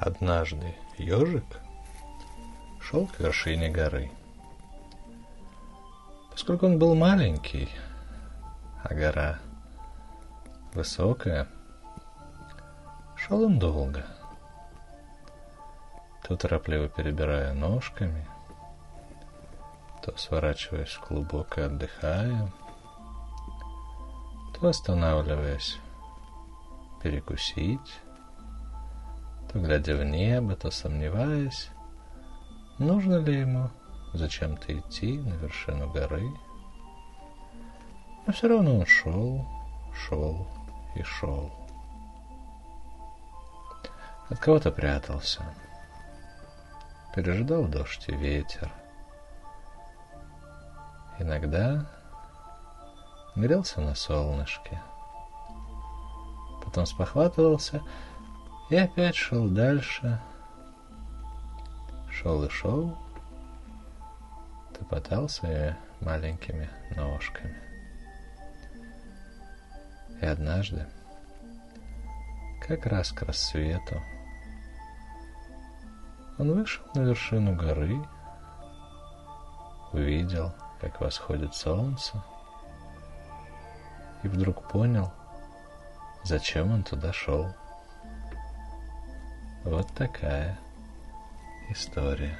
Однажды ежик шел к вершине горы. Поскольку он был маленький, а гора высокая, шел он долго, то торопливо перебирая ножками, то сворачиваясь в клубок и отдыхая, то останавливаясь перекусить, то глядя в небо, то сомневаясь, нужно ли ему зачем-то идти на вершину горы. Но все равно он шел, шел и шел. От кого-то прятался, пережидал дождь и ветер. Иногда грелся на солнышке, потом спохватывался и опять шел дальше. Шел и шел, топотал своими маленькими ножками. И однажды, как раз к рассвету, он вышел на вершину горы, увидел, как восходит солнце, и вдруг понял, зачем он туда шел. Вот такая история.